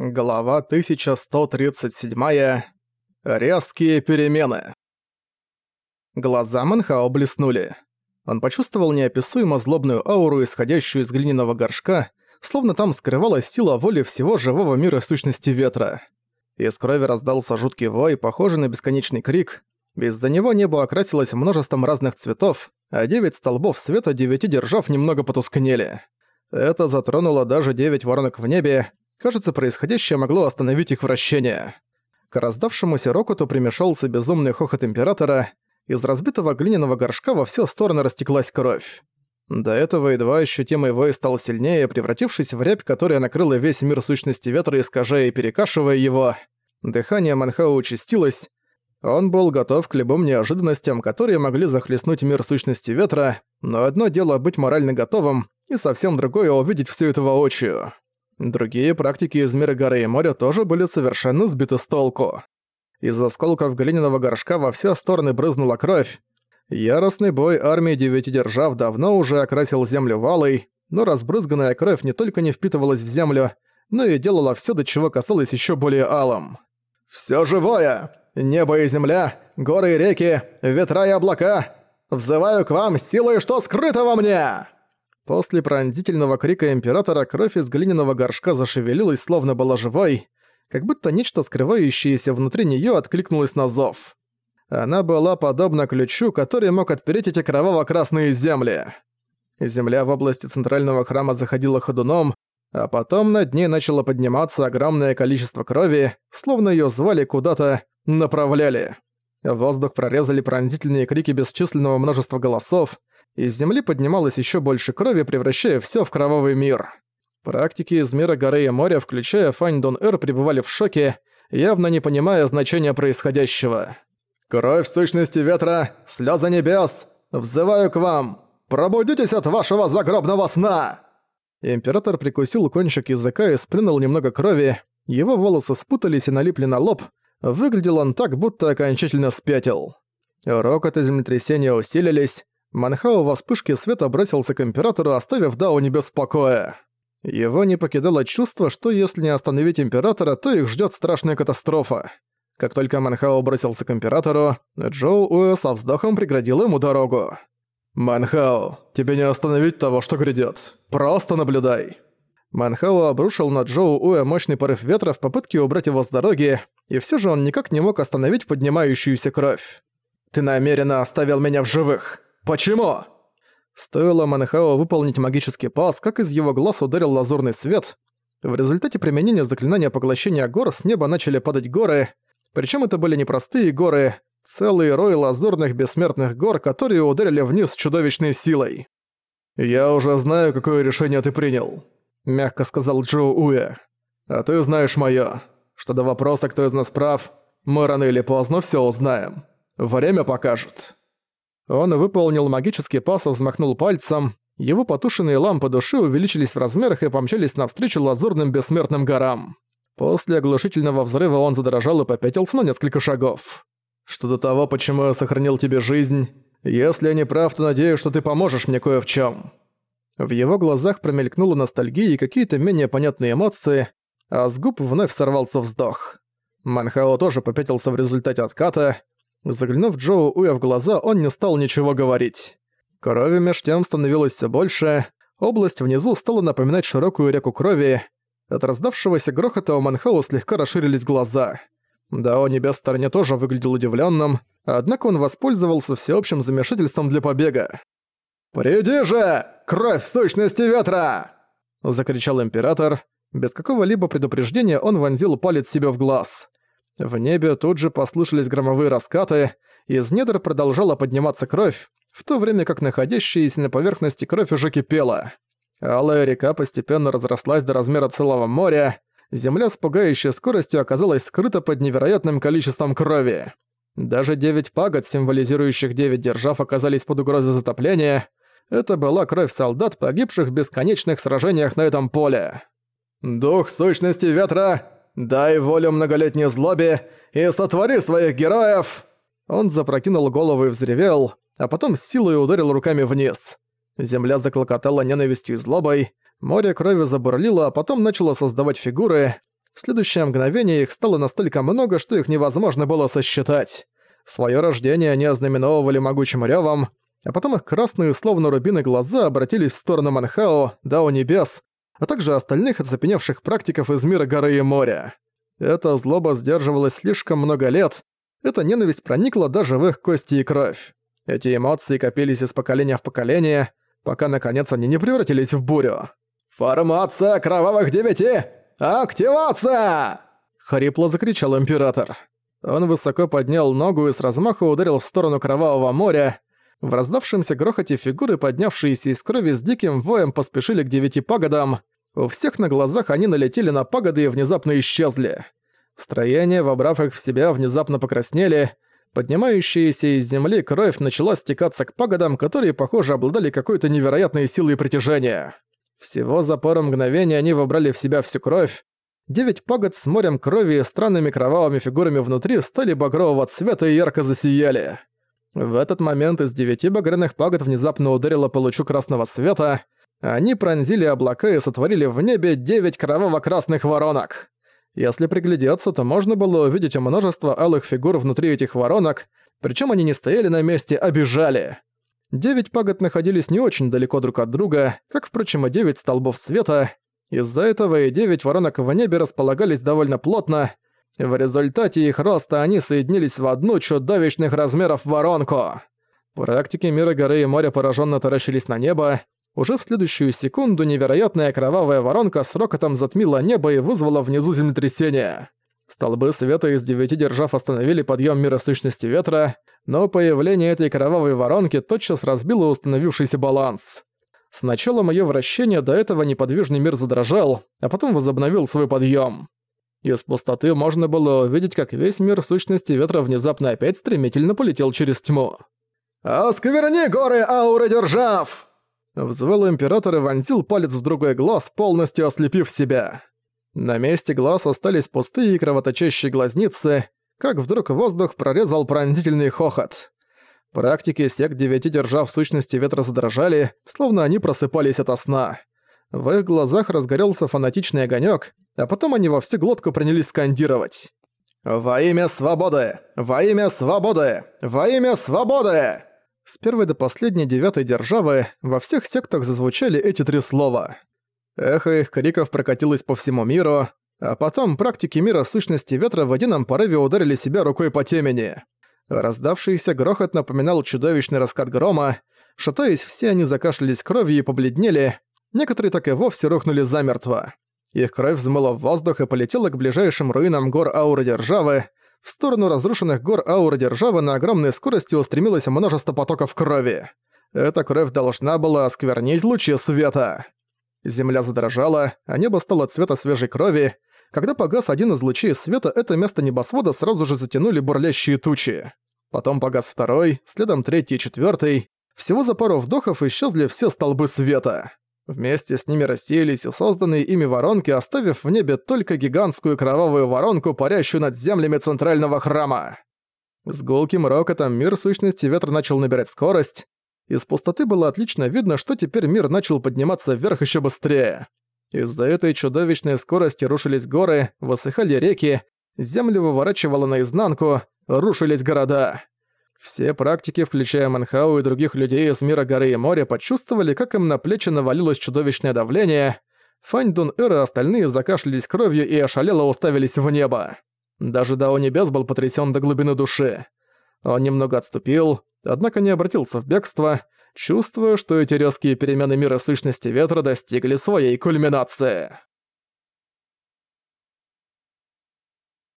Глава 1137. Резкие перемены. Глаза Манхао блеснули. Он почувствовал неописуемо злобную ауру, исходящую из глиняного горшка, словно там скрывалась сила воли всего живого мира сущности ветра. Из крови раздался жуткий вой, похожий на бесконечный крик. Из-за него небо окрасилось множеством разных цветов, а девять столбов света девяти держав немного потускнели. Это затронуло даже девять воронок в небе, Кажется, происходящее могло остановить их вращение. К раздавшемуся рокоту примешался безумный хохот Императора, из разбитого глиняного горшка во все стороны растеклась кровь. До этого едва ощутимый вой стал сильнее, превратившись в рябь, которая накрыла весь мир сущности ветра, искажая и перекашивая его. Дыхание Манхау участилось. Он был готов к любым неожиданностям, которые могли захлестнуть мир сущности ветра, но одно дело быть морально готовым, и совсем другое увидеть всё это воочию. Другие практики из мира горы и моря тоже были совершенно сбиты с толку. Из осколков глиняного горшка во все стороны брызнула кровь. Яростный бой армии девяти держав давно уже окрасил землю валой, но разбрызганная кровь не только не впитывалась в землю, но и делала все, до чего касалось еще более алым. «Всё живое! Небо и земля, горы и реки, ветра и облака! Взываю к вам силой, что скрыто во мне!» После пронзительного крика Императора кровь из глиняного горшка зашевелилась, словно была живой, как будто нечто скрывающееся внутри неё откликнулось на зов. Она была подобна ключу, который мог отпереть эти кроваво-красные земли. Земля в области центрального храма заходила ходуном, а потом над ней начало подниматься огромное количество крови, словно её звали куда-то, направляли. Воздух прорезали пронзительные крики бесчисленного множества голосов, из земли поднималось еще больше крови, превращая все в кровавый мир. Практики из мира горы и моря, включая Фань Дон Эр, пребывали в шоке, явно не понимая значения происходящего. «Кровь сущности ветра, слезы небес! Взываю к вам! Пробудитесь от вашего загробного сна!» Император прикусил кончик языка и сплюнул немного крови, его волосы спутались и налипли на лоб, выглядел он так, будто окончательно спятил. Рокот и землетрясения усилились, Манхао во вспышке света бросился к Императору, оставив Дао без покоя. Его не покидало чувство, что если не остановить Императора, то их ждет страшная катастрофа. Как только Манхао бросился к Императору, Джоу Уэ со вздохом преградил ему дорогу. «Манхао, тебе не остановить того, что грядет. Просто наблюдай». Манхао обрушил на Джоу Уэ мощный порыв ветра в попытке убрать его с дороги, и все же он никак не мог остановить поднимающуюся кровь. «Ты намеренно оставил меня в живых!» «Почему?» Стоило Манхао выполнить магический пас, как из его глаз ударил лазурный свет. В результате применения заклинания поглощения гор с неба начали падать горы, причем это были не простые горы, целые рои лазурных бессмертных гор, которые ударили вниз чудовищной силой. «Я уже знаю, какое решение ты принял», — мягко сказал Джоу Уэ. «А ты знаешь моё. Что до вопроса, кто из нас прав, мы рано или поздно всё узнаем. Время покажет». Он выполнил магический пас и взмахнул пальцем. Его потушенные лампы души увеличились в размерах и помчались навстречу лазурным бессмертным горам. После оглушительного взрыва он задрожал и попятился на несколько шагов. «Что до того, почему я сохранил тебе жизнь, если я не прав, то надеюсь, что ты поможешь мне кое в чем. В его глазах промелькнула ностальгия и какие-то менее понятные эмоции, а с губ вновь сорвался вздох. Манхао тоже попятился в результате отката, Заглянув Джоу Уя в глаза, он не стал ничего говорить. Крови меж тем становилось все больше, область внизу стала напоминать широкую реку крови. От раздавшегося грохота у Манхау слегка расширились глаза. Дао Небес стороне тоже выглядел удивленным, однако он воспользовался всеобщим замешательством для побега. «Приди же! Кровь в сущности ветра!» – закричал Император. Без какого-либо предупреждения он вонзил палец себе в глаз. В небе тут же послышались громовые раскаты, из недр продолжала подниматься кровь, в то время как находящаяся на поверхности кровь уже кипела. Алая река постепенно разрослась до размера целого моря, земля с пугающей скоростью оказалась скрыта под невероятным количеством крови. Даже девять пагод, символизирующих девять держав, оказались под угрозой затопления. Это была кровь солдат, погибших в бесконечных сражениях на этом поле. «Дух сущности ветра «Дай волю многолетней злобе и сотвори своих героев!» Он запрокинул голову и взревел, а потом с силой ударил руками вниз. Земля заклокотала ненавистью и злобой, море крови забурлило, а потом начало создавать фигуры. В следующее мгновение их стало настолько много, что их невозможно было сосчитать. Своё рождение они ознаменовывали могучим рёвом, а потом их красные, словно рубины, глаза обратились в сторону Манхао, Дао Небес, а также остальных оцепеневших практиков из мира горы и моря. Эта злоба сдерживалась слишком много лет, эта ненависть проникла даже в их кости и кровь. Эти эмоции копились из поколения в поколение, пока наконец они не превратились в бурю. «Формация кровавых девяти! Активация!» Хрипло закричал Император. Он высоко поднял ногу и с размаха ударил в сторону Кровавого моря. В раздавшемся грохоте фигуры, поднявшиеся из крови с диким воем, поспешили к девяти пагодам. У всех на глазах они налетели на пагоды и внезапно исчезли. Строения, вобрав их в себя, внезапно покраснели. Поднимающаяся из земли кровь начала стекаться к пагодам, которые, похоже, обладали какой-то невероятной силой притяжения. Всего за пару мгновений они вобрали в себя всю кровь. Девять пагод с морем крови и странными кровавыми фигурами внутри стали багрового цвета и ярко засияли. В этот момент из девяти багряных пагод внезапно ударило по лучу красного света. Они пронзили облака и сотворили в небе девять кроваво-красных воронок. Если приглядеться, то можно было увидеть множество алых фигур внутри этих воронок, причем они не стояли на месте, а бежали. Девять пагод находились не очень далеко друг от друга, как, впрочем, и девять столбов света. Из-за этого и девять воронок в небе располагались довольно плотно. В результате их роста они соединились в одну чудовищных размеров воронку. Практики мира горы и моря пораженно таращились на небо, уже в следующую секунду невероятная кровавая воронка с рокотом затмила небо и вызвала внизу землетрясение. Столбы света из девяти держав остановили подъем мира сущности ветра, но появление этой кровавой воронки тотчас разбило установившийся баланс. С началом её вращения до этого неподвижный мир задрожал, а потом возобновил свой подъем. Из пустоты можно было увидеть, как весь мир сущности ветра внезапно опять стремительно полетел через тьму. «Оскверни горы, ауры держав!» Взвыл император и вонзил палец в другой глаз, полностью ослепив себя. На месте глаз остались пустые и кровоточащие глазницы, как вдруг воздух прорезал пронзительный хохот. Практики сект девяти держав сущности ветра задрожали, словно они просыпались ото сна. В их глазах разгорелся фанатичный огонек, а потом они во всю глотку принялись скандировать. «Во имя свободы! Во имя свободы! Во имя свободы!» С первой до последней девятой державы во всех сектах зазвучали эти три слова. Эхо их криков прокатилось по всему миру, а потом практики мира сущности ветра в едином порыве ударили себя рукой по темени. Раздавшийся грохот напоминал чудовищный раскат грома, шатаясь, все они закашлялись кровью и побледнели, некоторые так и вовсе рухнули замертво. Их кровь взмыла в воздух и полетела к ближайшим руинам гор Ауры Державы, в сторону разрушенных гор аура державы на огромной скорости устремилось множество потоков крови. Эта кровь должна была осквернить лучи света. Земля задрожала, а небо стало цвета свежей крови. Когда погас один из лучей света, это место небосвода сразу же затянули бурлящие тучи. Потом погас второй, следом третий и четвертый. Всего за пару вдохов исчезли все столбы света. Вместе с ними рассеялись и созданные ими воронки, оставив в небе только гигантскую кровавую воронку, парящую над землями центрального храма. С гулким рокотом мир сущности ветра начал набирать скорость. Из пустоты было отлично видно, что теперь мир начал подниматься вверх еще быстрее. Из-за этой чудовищной скорости рушились горы, высыхали реки, землю выворачивало наизнанку, рушились города. Все практики, включая Манхау и других людей из мира горы и моря, почувствовали, как им на плечи навалилось чудовищное давление. Фань Дун Эр и остальные закашлялись кровью и ошалело уставились в небо. Даже Дао Небес был потрясен до глубины души. Он немного отступил, однако не обратился в бегство, чувствуя, что эти резкие перемены мира сущности ветра достигли своей кульминации.